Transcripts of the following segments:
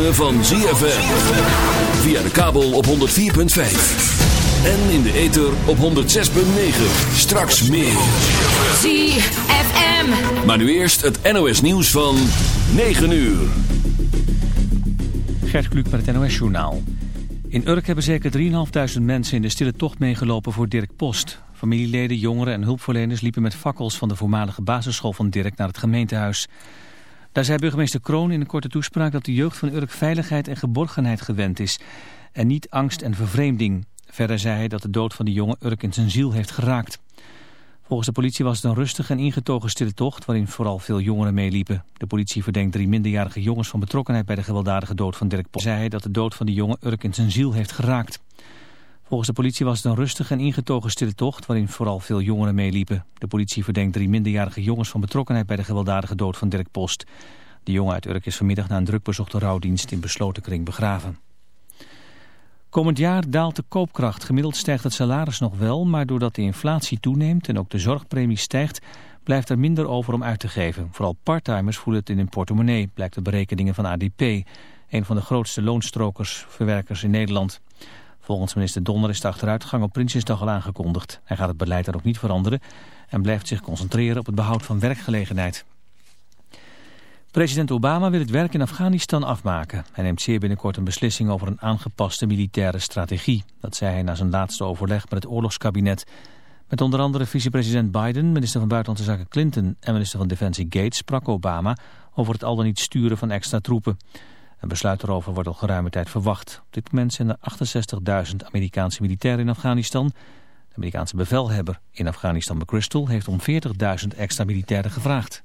Ritme van ZFM. Via de kabel op 104.5. En in de ether op 106.9. Straks meer. ZFM. Maar nu eerst het NOS nieuws van 9 uur. Gert Kluk met het NOS journaal. In Urk hebben zeker 3.500 mensen in de stille tocht meegelopen voor Dirk Post. Familieleden, jongeren en hulpverleners liepen met fakkels van de voormalige basisschool van Dirk naar het gemeentehuis. Daar zei burgemeester Kroon in een korte toespraak dat de jeugd van Urk veiligheid en geborgenheid gewend is. En niet angst en vervreemding. Verder zei hij dat de dood van de jongen Urk in zijn ziel heeft geraakt. Volgens de politie was het een rustige en ingetogen stille tocht waarin vooral veel jongeren meeliepen. De politie verdenkt drie minderjarige jongens van betrokkenheid bij de gewelddadige dood van Dirk Post. Zei hij dat de dood van de jongen Urk in zijn ziel heeft geraakt. Volgens de politie was het een rustige en ingetogen stille tocht waarin vooral veel jongeren meeliepen. De politie verdenkt drie minderjarige jongens van betrokkenheid bij de gewelddadige dood van Dirk Post. De jongen uit Urk is vanmiddag na een druk bezochte rouwdienst in besloten kring begraven. Komend jaar daalt de koopkracht. Gemiddeld stijgt het salaris nog wel, maar doordat de inflatie toeneemt en ook de zorgpremie stijgt, blijft er minder over om uit te geven. Vooral parttimers voelen het in hun portemonnee, blijkt de berekeningen van ADP, een van de grootste loonstrokers, verwerkers in Nederland. Volgens minister Donner is de achteruitgang op Prinsjesdag al aangekondigd. Hij gaat het beleid daar ook niet veranderen en blijft zich concentreren op het behoud van werkgelegenheid. President Obama wil het werk in Afghanistan afmaken. Hij neemt zeer binnenkort een beslissing over een aangepaste militaire strategie. Dat zei hij na zijn laatste overleg met het oorlogskabinet. Met onder andere vicepresident Biden, minister van Buitenlandse Zaken Clinton en minister van Defensie Gates sprak Obama over het al dan niet sturen van extra troepen. Een besluit erover wordt al geruime tijd verwacht. Op dit moment zijn er 68.000 Amerikaanse militairen in Afghanistan. De Amerikaanse bevelhebber in Afghanistan McChrystal heeft om 40.000 extra militairen gevraagd.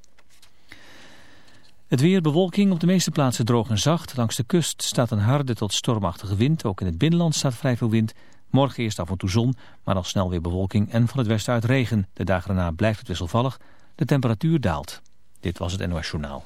Het weer bewolking op de meeste plaatsen droog en zacht. Langs de kust staat een harde tot stormachtige wind. Ook in het binnenland staat vrij veel wind. Morgen eerst af en toe zon, maar al snel weer bewolking en van het westen uit regen. De dagen daarna blijft het wisselvallig. De temperatuur daalt. Dit was het NOS Journaal.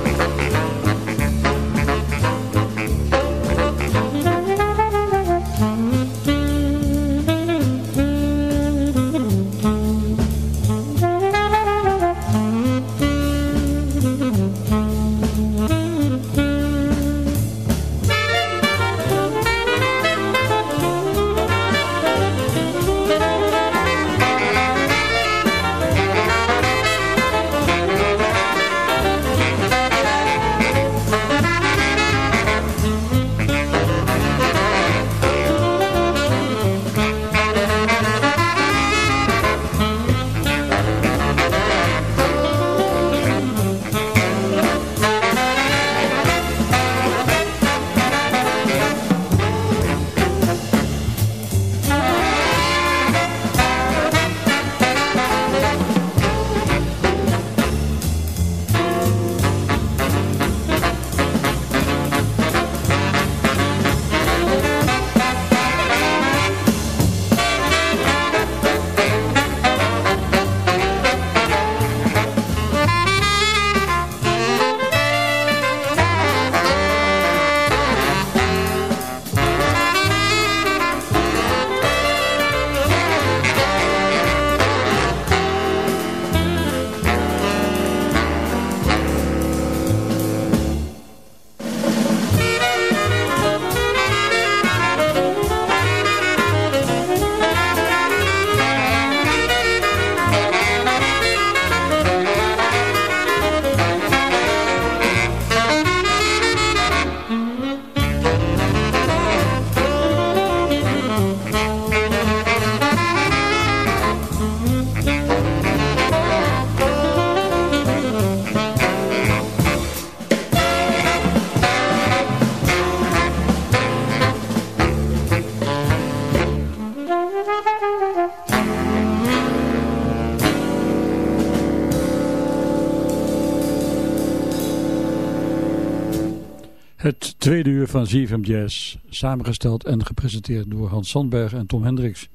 Tweede uur van ZFM Jazz, samengesteld en gepresenteerd door Hans Sandberg en Tom Hendricks.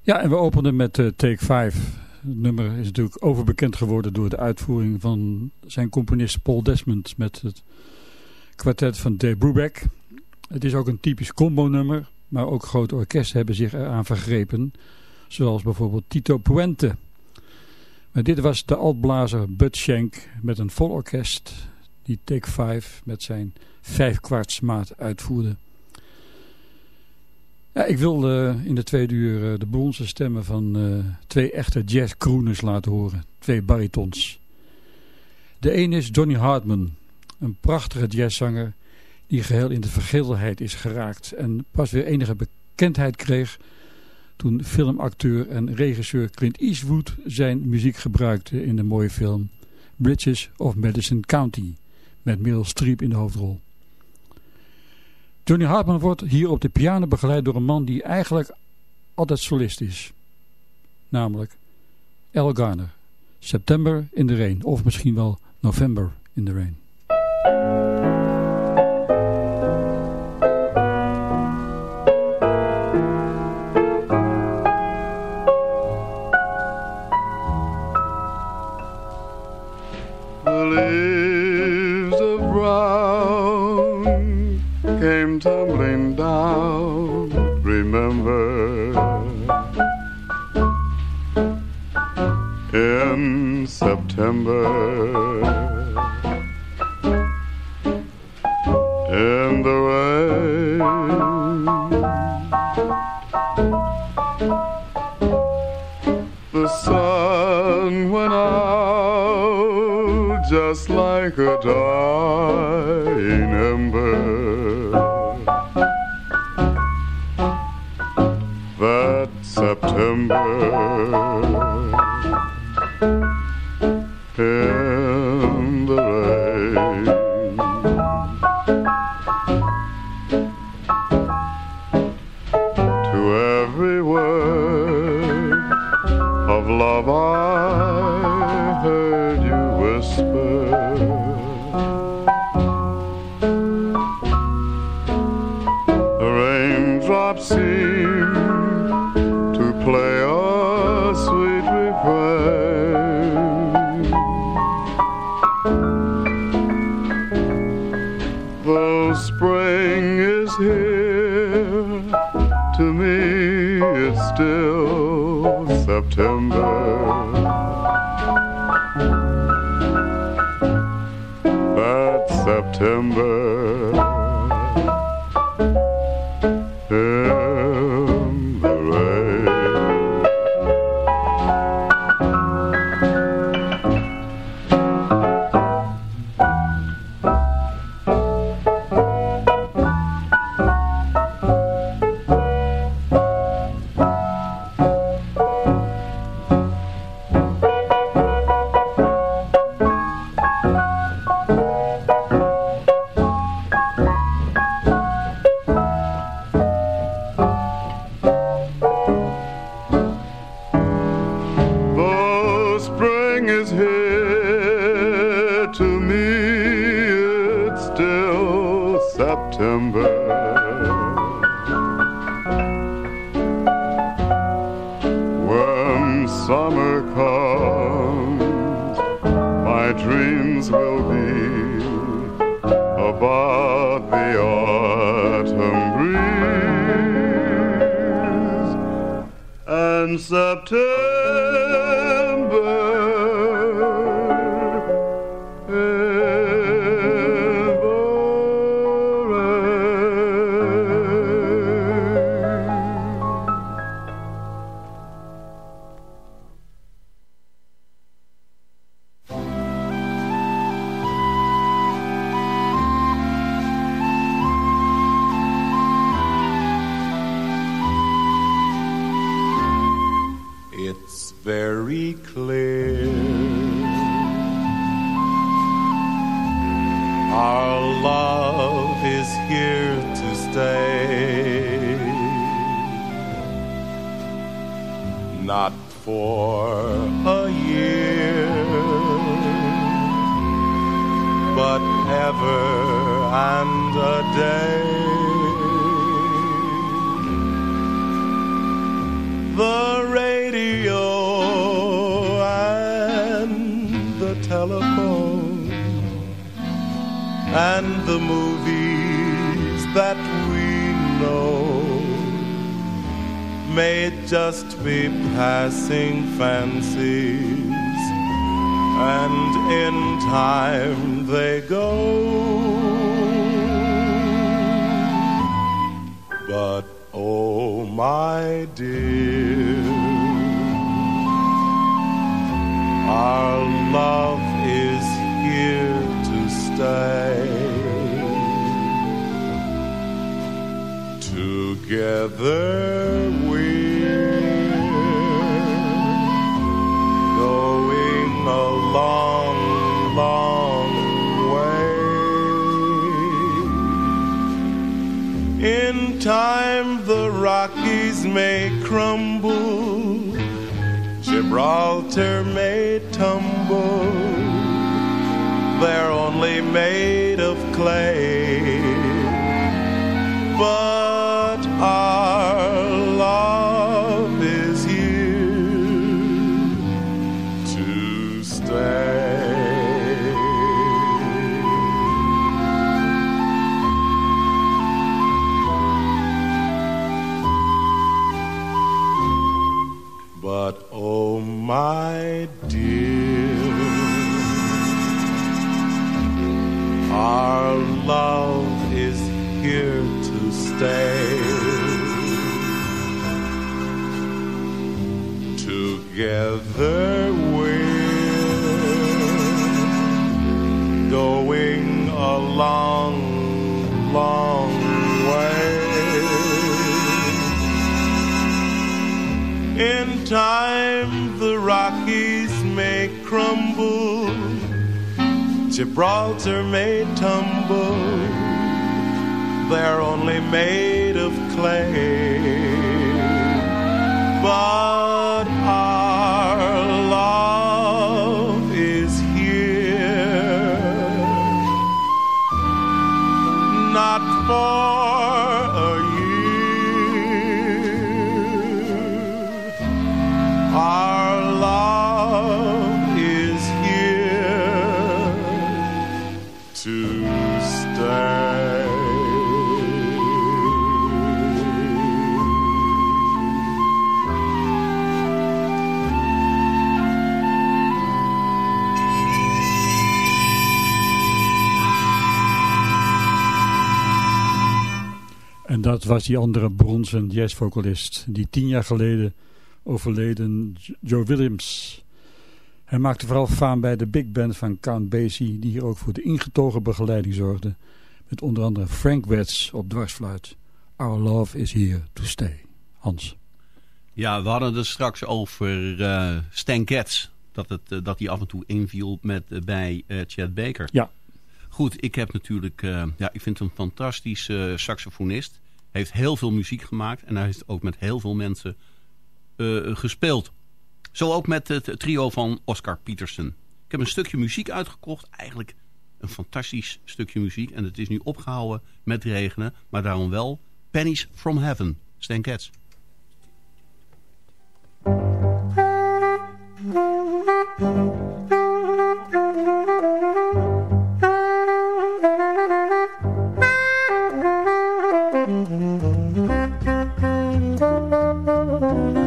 Ja, en we openden met uh, Take 5, Het nummer is natuurlijk overbekend geworden door de uitvoering van zijn componist Paul Desmond met het kwartet van Dave Brubeck. Het is ook een typisch combo-nummer, maar ook grote orkesten hebben zich eraan vergrepen, zoals bijvoorbeeld Tito Puente. Maar dit was de altblazer Bud Schenk met een vol orkest die Take 5 met zijn vijfkwartsmaat uitvoerde. Ja, ik wil uh, in de tweede uur uh, de bronzen stemmen van uh, twee echte jazzcrooners laten horen. Twee baritons. De een is Johnny Hartman, een prachtige jazzzanger die geheel in de vergeelheid is geraakt en pas weer enige bekendheid kreeg toen filmacteur en regisseur Clint Eastwood zijn muziek gebruikte in de mooie film Bridges of Madison County met Meryl Streep in de hoofdrol. Johnny Hartman wordt hier op de piano begeleid door een man die eigenlijk altijd solist is. Namelijk Al Garner. September in the Rain. Of misschien wel November in the Rain. tumbling down, remember. In September, in the rain, the sun went out just like a dog. comes, my dreams will be about the autumn breeze and September. Radio and the telephone and the movies that we know may just be passing fancies and in time they go my dear. Our love is here to stay. Together we're may crumble Gibraltar may tumble, they're only made of clay. But our love is here to stay. Together we're going a long, long way. In time, the Rockies may crumble, Gibraltar may tumble. They're only made of clay. But our love is here, not for dat was die andere bronzen jazzvocalist, die tien jaar geleden overleden Joe Williams. Hij maakte vooral faam bij de big band van Count Basie, die hier ook voor de ingetogen begeleiding zorgde. Met onder andere Frank Wetz op dwarsfluit. Our love is here to stay. Hans. Ja, we hadden het straks over uh, Stan Getz. Dat, het, uh, dat hij af en toe inviel met, uh, bij Chad Baker. Ja. Goed, ik heb natuurlijk... ja, ik vind hem een fantastische saxofonist heeft heel veel muziek gemaakt. En hij heeft ook met heel veel mensen eh, gespeeld. Zo ook met het trio van Oscar Peterson. Ik heb een stukje muziek uitgekocht. Eigenlijk een fantastisch stukje muziek. En het is nu opgehouden met regenen. Maar daarom wel Pennies from Heaven. Stan Cats. oh you.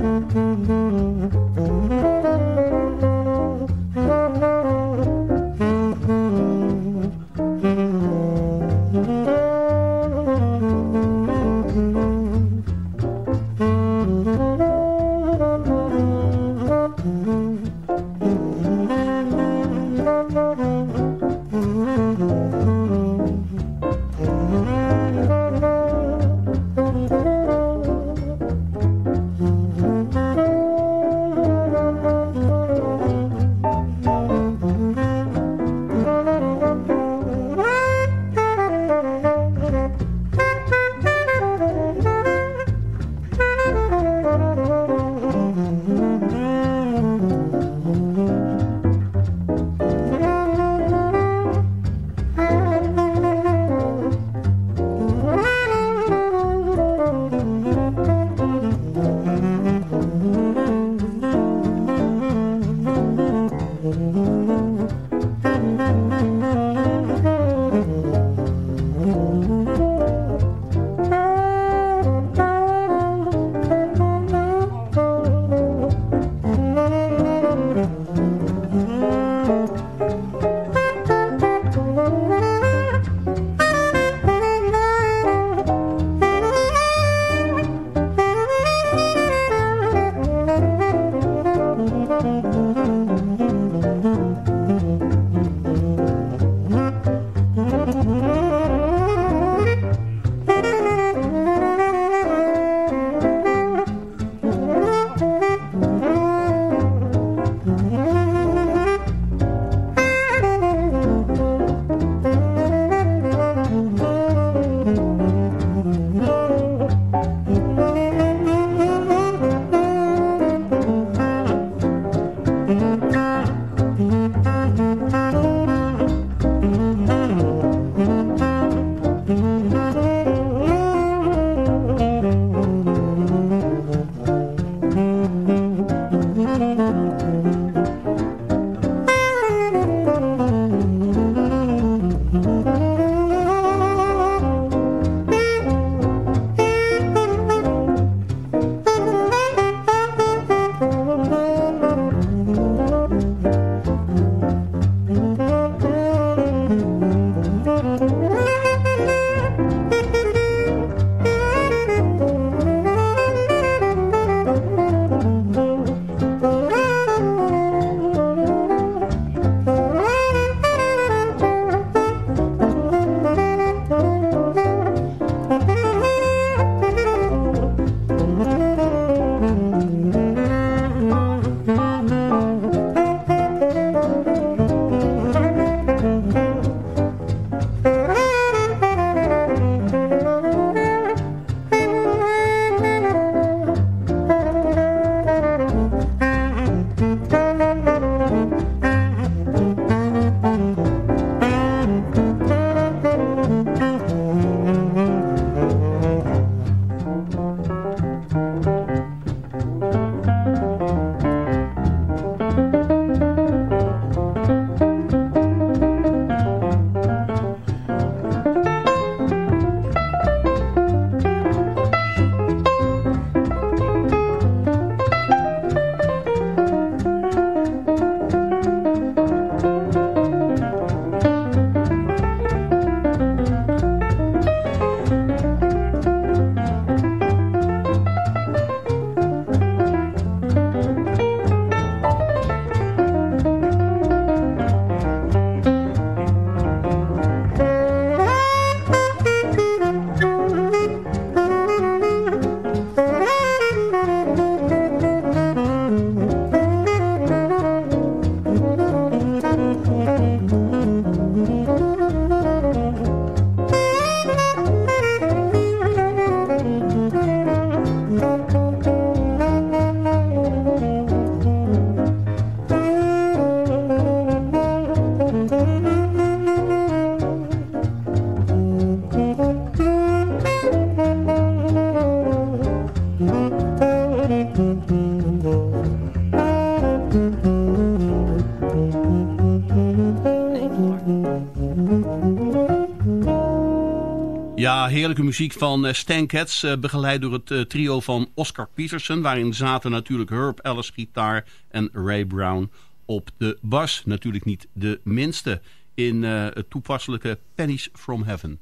Heerlijke muziek van Stan Getz, begeleid door het trio van Oscar Peterson. Waarin zaten natuurlijk Herb Ellis gitaar en Ray Brown op de bas. Natuurlijk niet de minste in het toepasselijke Pennies from Heaven.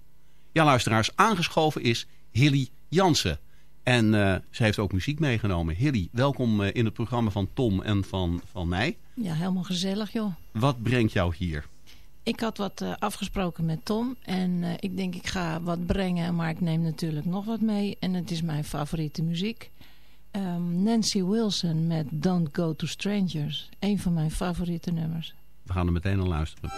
Ja, luisteraars, aangeschoven is Hilly Jansen. En ze heeft ook muziek meegenomen. Hilly, welkom in het programma van Tom en van, van mij. Ja, helemaal gezellig joh. Wat brengt jou hier? Ik had wat uh, afgesproken met Tom. En uh, ik denk ik ga wat brengen. Maar ik neem natuurlijk nog wat mee. En het is mijn favoriete muziek. Um, Nancy Wilson met Don't Go to Strangers. Een van mijn favoriete nummers. We gaan er meteen naar luisteren.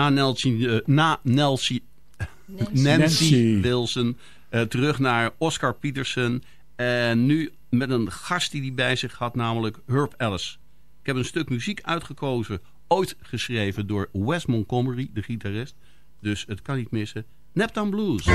Na Nancy, uh, na Nancy, Nancy. Nancy Wilson uh, terug naar Oscar Peterson. En nu met een gast die hij bij zich had, namelijk Herb Ellis. Ik heb een stuk muziek uitgekozen, ooit geschreven door Wes Montgomery, de gitarist. Dus het kan niet missen. Neptune Blues.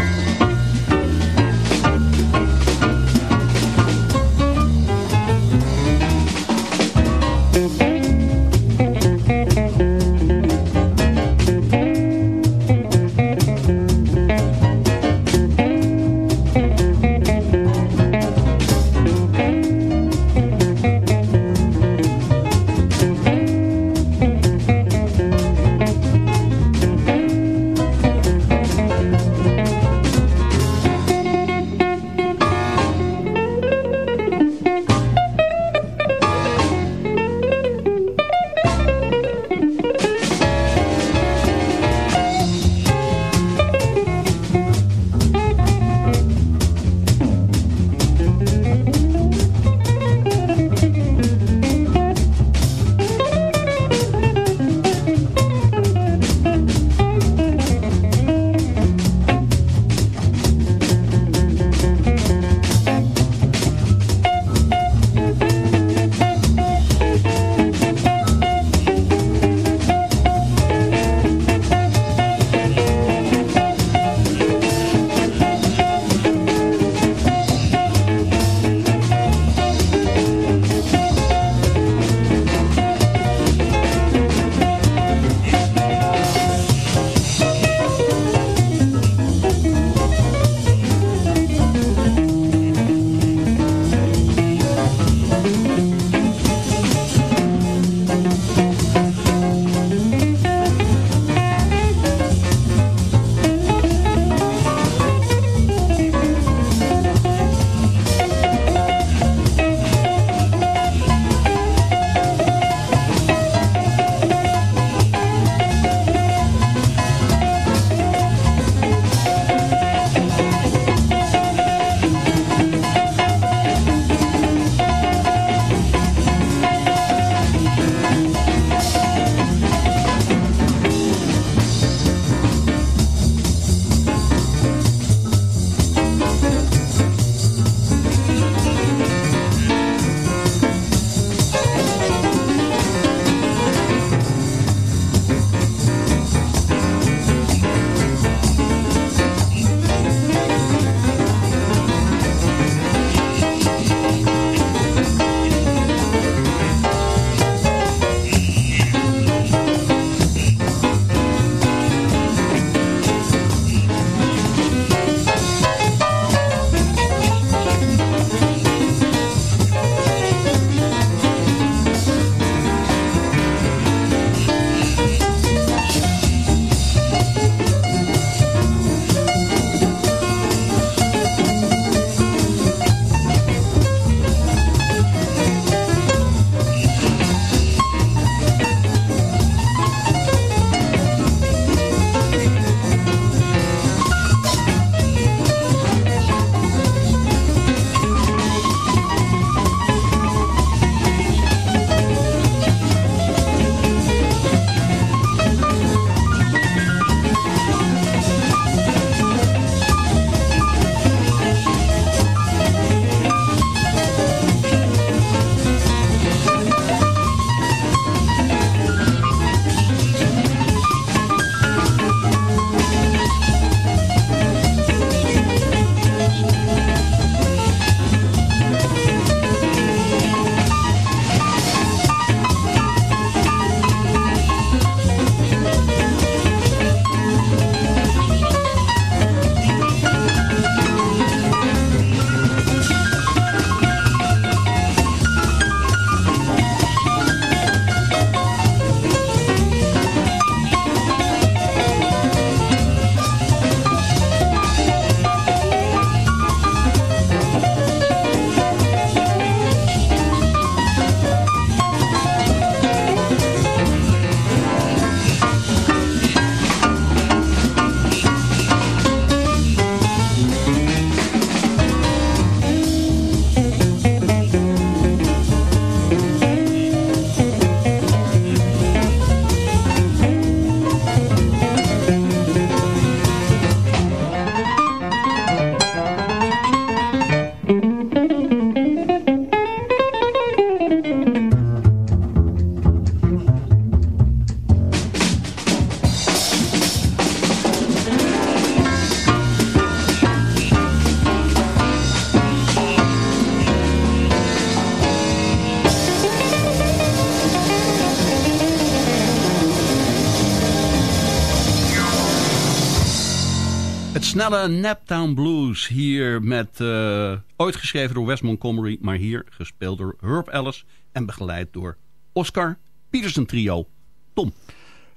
Snelle Naptown Blues hier met... Uh, ooit geschreven door Wes Montgomery... maar hier gespeeld door Herb Ellis... en begeleid door Oscar Peterson Trio. Tom.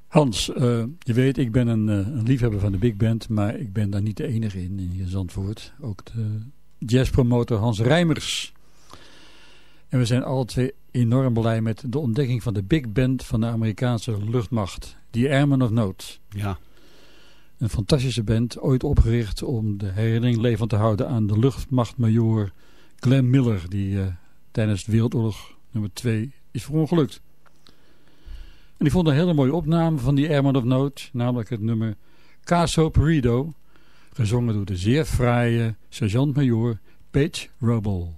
Hans, uh, je weet, ik ben een, uh, een, liefhebber van de big band... maar ik ben daar niet de enige in, in Zandvoort. Ook de jazzpromotor Hans Rijmers. En we zijn alle twee enorm blij met de ontdekking van de big band... van de Amerikaanse luchtmacht, The Airmen of Note. Ja. Een fantastische band, ooit opgericht om de herinnering levend te houden aan de luchtmachtmajor Glenn Miller, die uh, tijdens Wereldoorlog nummer 2 is verongelukt. En die vond een hele mooie opname van die Airman of Note, namelijk het nummer Caso Perido, gezongen door de zeer fraaie sergeant-major Paige Rubble.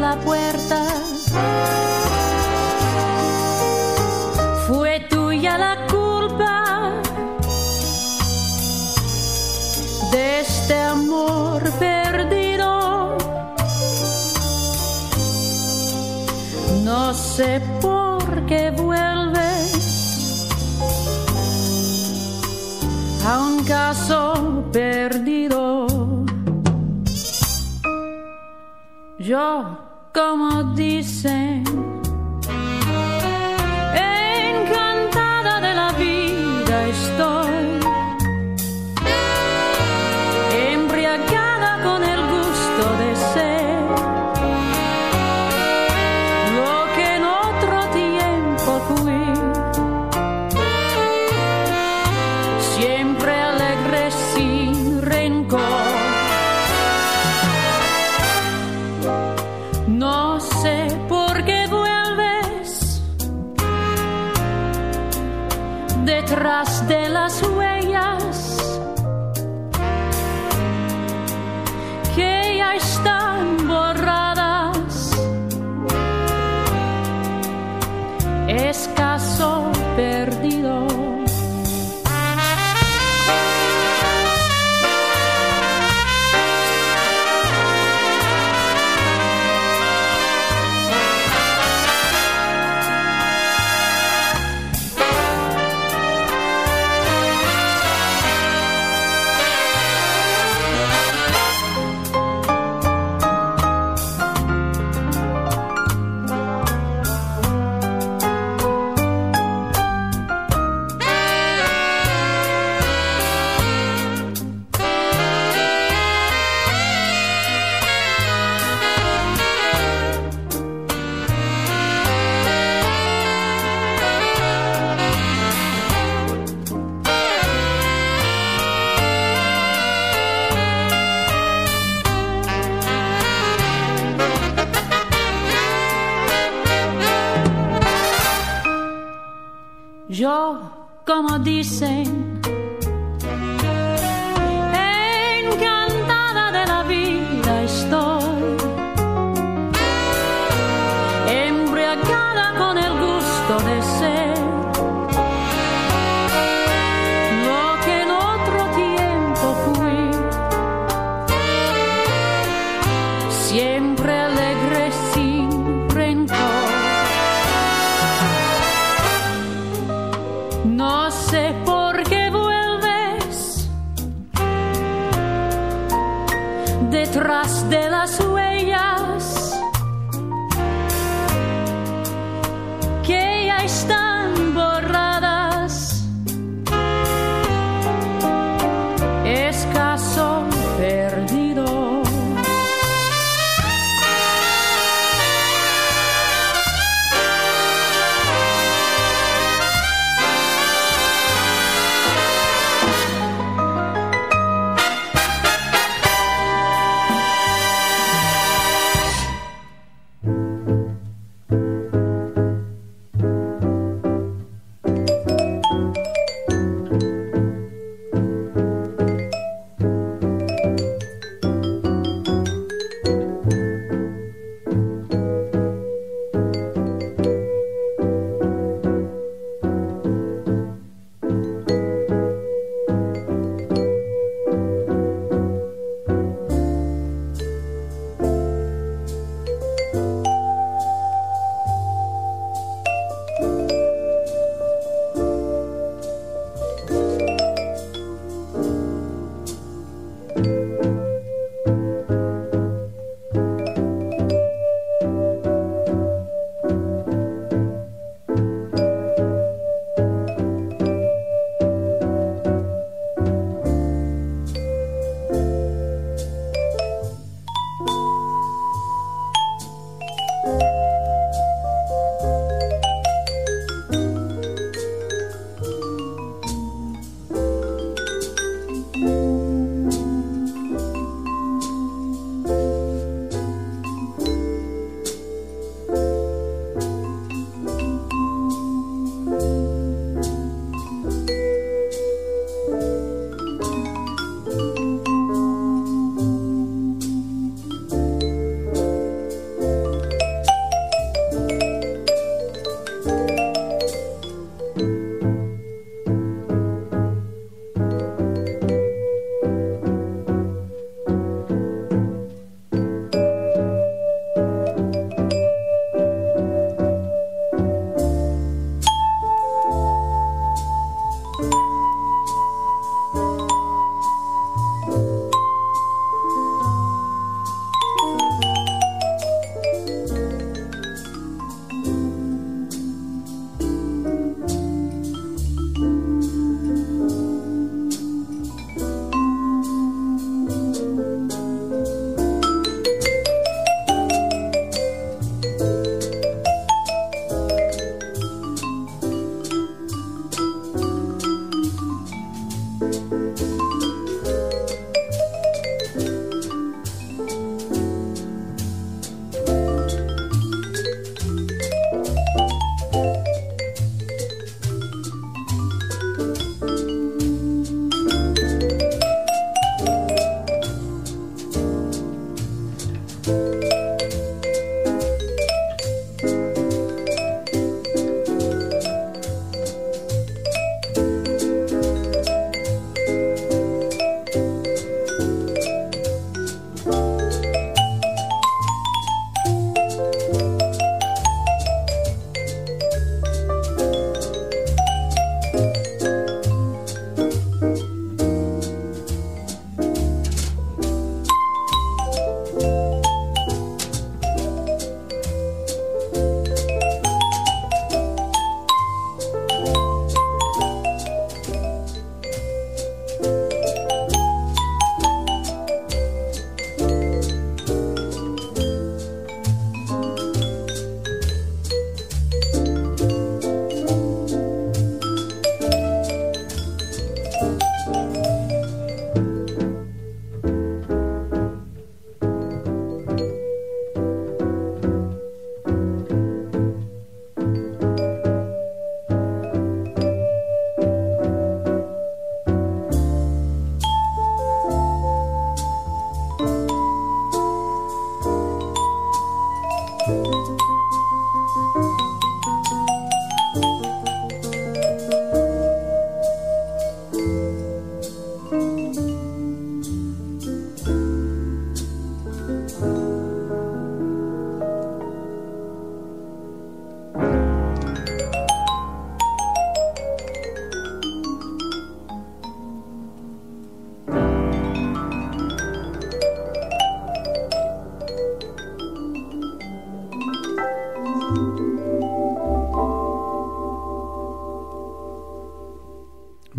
La puerta. Fue tuya la culpa de este amor perdido. No sé por qué vuelves a un caso perdido. Yo, como dicen,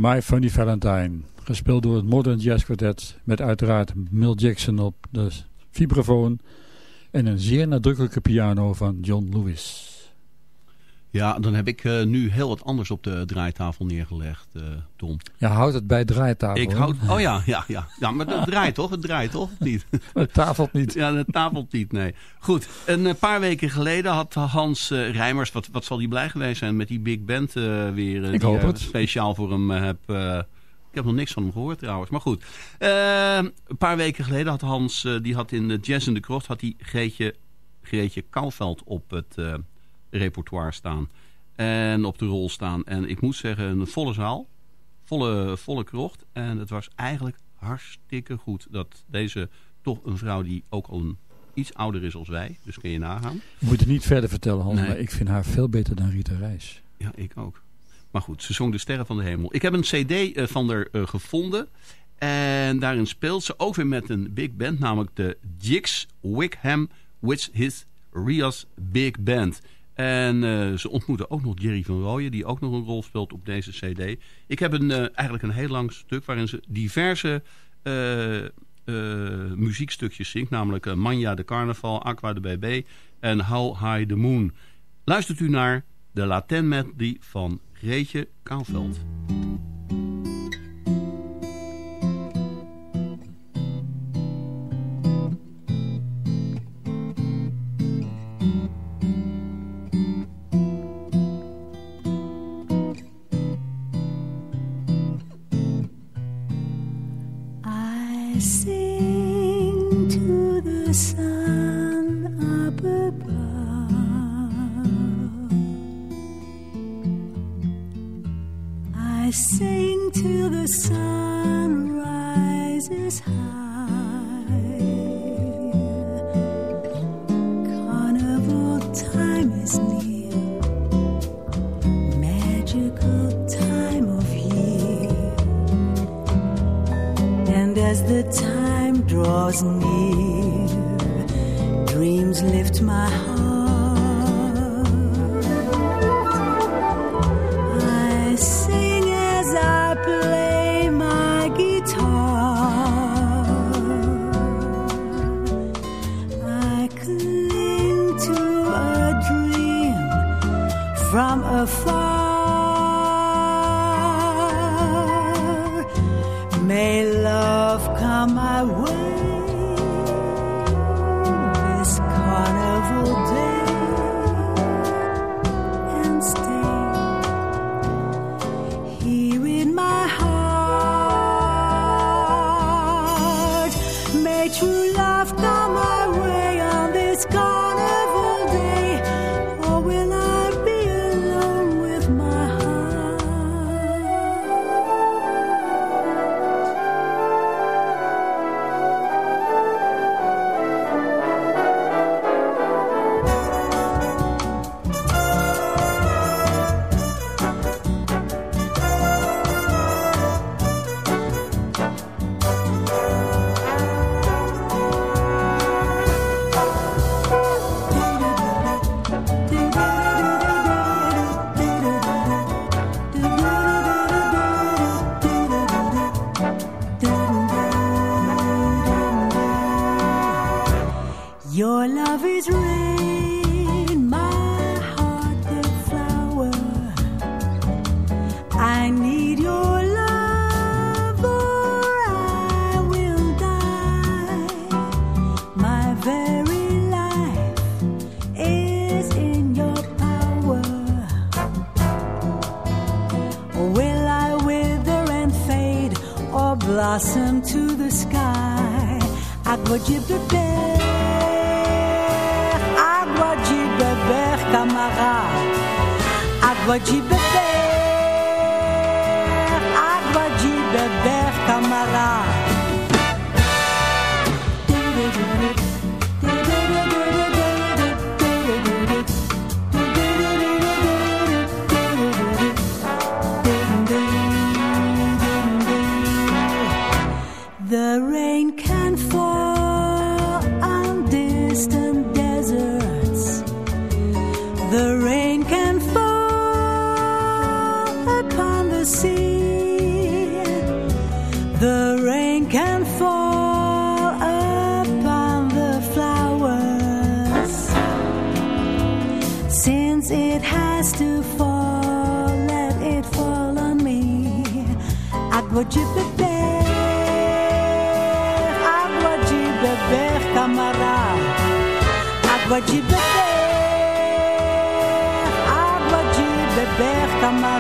My Funny Valentine. Gespeeld door het Modern Jazz Quartet met uiteraard Mill Jackson op de vibrafoon en een zeer nadrukkelijke piano van John Lewis. Ja, dan heb ik uh, nu heel wat anders op de draaitafel neergelegd, uh, Tom. Ja, houd het bij draaitafel. Ik houd, oh ja, ja, ja. ja maar het draait toch? Het draait toch? Niet? Het tafelt niet. Ja, het tafelt niet, nee. Goed, een uh, paar weken geleden had Hans Rijmers, wat, wat zal hij blij geweest zijn met die big band weer. ik die hoop het. speciaal voor hem heb... ik heb nog niks van hem gehoord trouwens, maar goed. een paar weken geleden had Hans, die had in de Jazz in de Krocht, had hij Greetje, Greetje Kouwveld op het repertoire staan. En op de rol staan. En ik moet zeggen, een volle zaal. Volle, volle krocht. En het was eigenlijk hartstikke goed dat deze toch een vrouw die ook al een, iets ouder is als wij. Dus kun je nagaan. Je moet het niet verder vertellen Hans, nee. maar ik vind haar veel beter dan Rita Reis. Ja, ik ook. Maar goed, ze zong de sterren van de hemel. Ik heb een cd van haar uh, gevonden. En daarin speelt ze ook weer met een big band. Namelijk de Jigs Wickham with his Rias Big Band. En uh, ze ontmoeten ook nog Jerry van Rooyen, die ook nog een rol speelt op deze cd. Ik heb een, uh, eigenlijk een heel lang stuk waarin ze diverse uh, muziekstukjes zingt. Namelijk Manja de Carnaval, Aqua de BB en How High the Moon. Luistert u naar de Latin Medley van Greetje Kaalveld. the rain can fall upon the flowers since it has to fall. Let it fall on me. Agua de beber, agua de beber, camarada. Agua de beber, água de beber, camarada.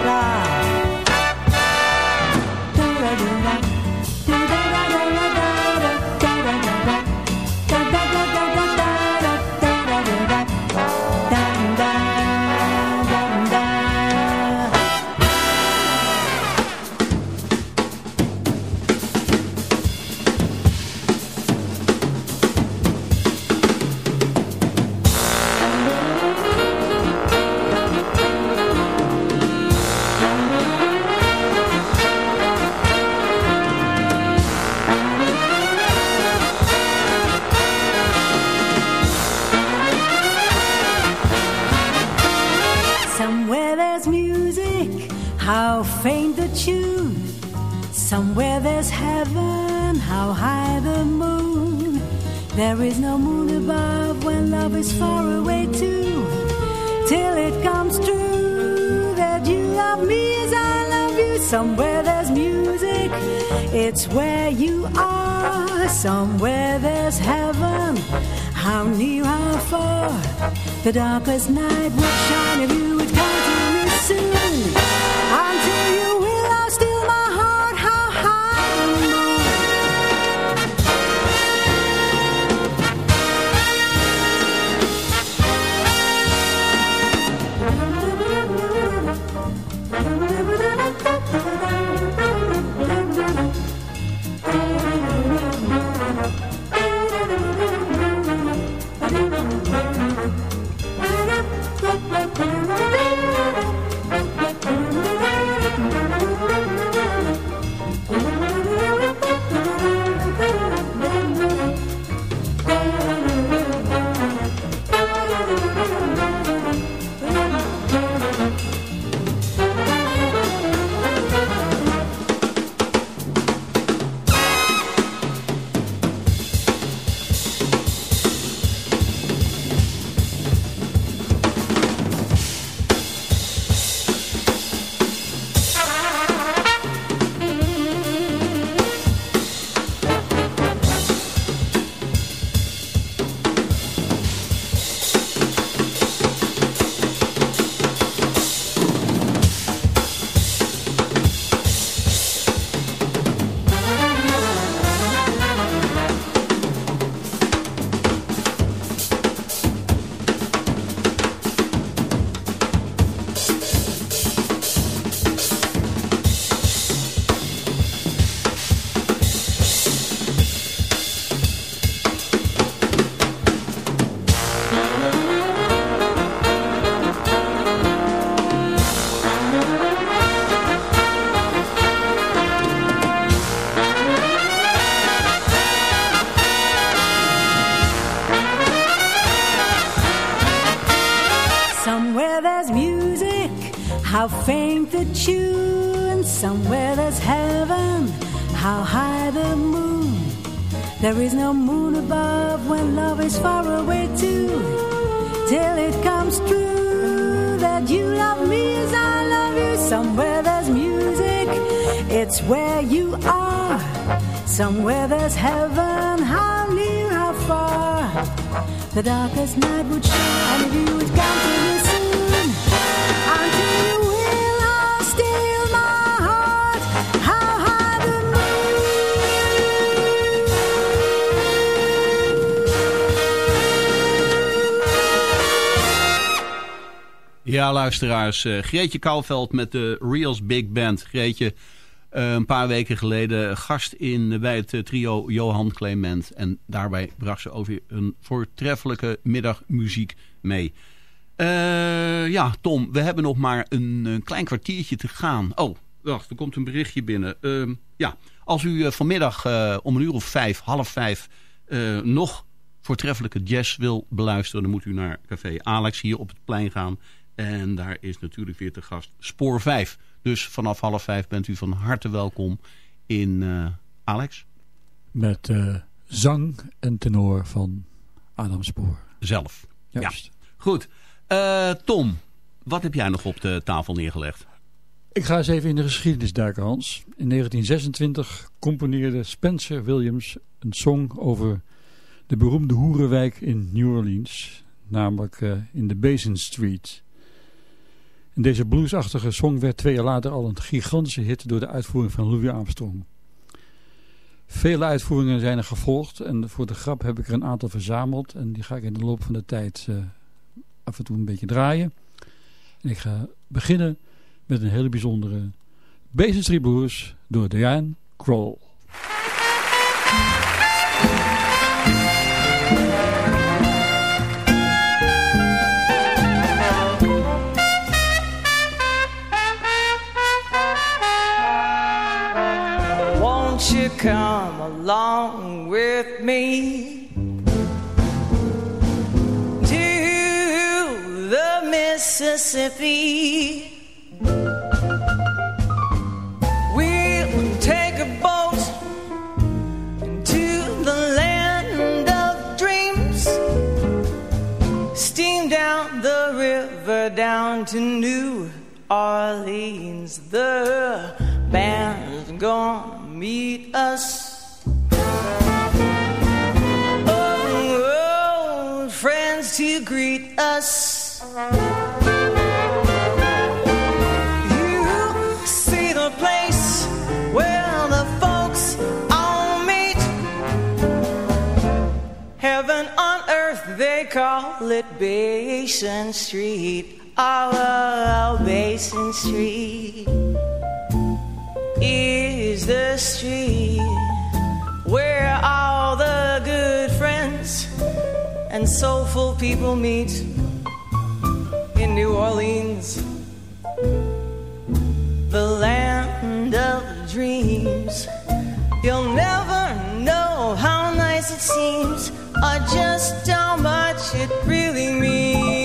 The darkest night will shine if you would come to me soon. Faint the tune. And somewhere there's heaven, how high the moon. There is no moon above when love is far away too. Till it comes true that you love me as I love you. Somewhere there's music, it's where you are. Somewhere there's heaven, how near, how far. The darkest night would shine if you would come to me Ja, luisteraars. eh, Greetje Kouwveld met de Reels Big Band. Greetje, eh, een paar weken geleden gast in, bij het eh, trio Johan Clement. En daarbij bracht ze over een voortreffelijke middagmuziek mee. Eh, ja, Tom, we hebben nog maar een, een klein kwartiertje te gaan. Oh, wacht, er komt een berichtje binnen. Ehm, ja, als u eh, vanmiddag eh, om een uur of vijf, half vijf... eh, nog voortreffelijke jazz wil beluisteren... dan moet u naar Café Alex hier op het plein gaan. En daar is natuurlijk weer te gast Spoor 5. Dus vanaf half vijf bent u van harte welkom in eh, Alex Met eh, zang en tenor van Adam Spoor. zelf. Juist. Goed. Eh, Tom, Wat heb jij nog op de tafel neergelegd? Ik ga eens even in de geschiedenis duiken, Hans. In 1926 componeerde Spencer Williams een song over de beroemde hoerenwijk in New Orleans, namelijk in de Basin Street. Deze bluesachtige song werd twee jaar later al een gigantische hit door de uitvoering van Louis Armstrong. Vele uitvoeringen zijn er gevolgd en voor de grap heb ik er een aantal verzameld en die ga ik in de loop van de tijd uh, af en toe een beetje draaien. En ik ga beginnen met een hele bijzondere Basin Blues door Diane Kroll. Come along with me to the Mississippi? We'll take a boat to the land of dreams, steam down the river down to New Orleans. The band's gonna meet us. Oh, friends to greet us. You see the place where the folks all meet. Heaven on earth, they call it Basin Street. Oh, Basin Street is the street where all the good friends and soulful people meet in New Orleans, the land of dreams. You'll never know how nice it seems or just how much it really means.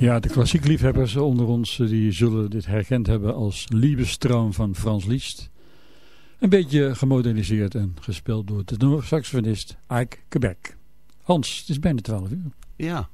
Ja, de klassiek liefhebbers onder ons eh, die zullen dit herkend hebben als Liebestroom van Frans Liszt. Een beetje gemoderniseerd en gespeeld door de saxofonist Ike Quebec. Hans, het is bijna 12 uur. Ja,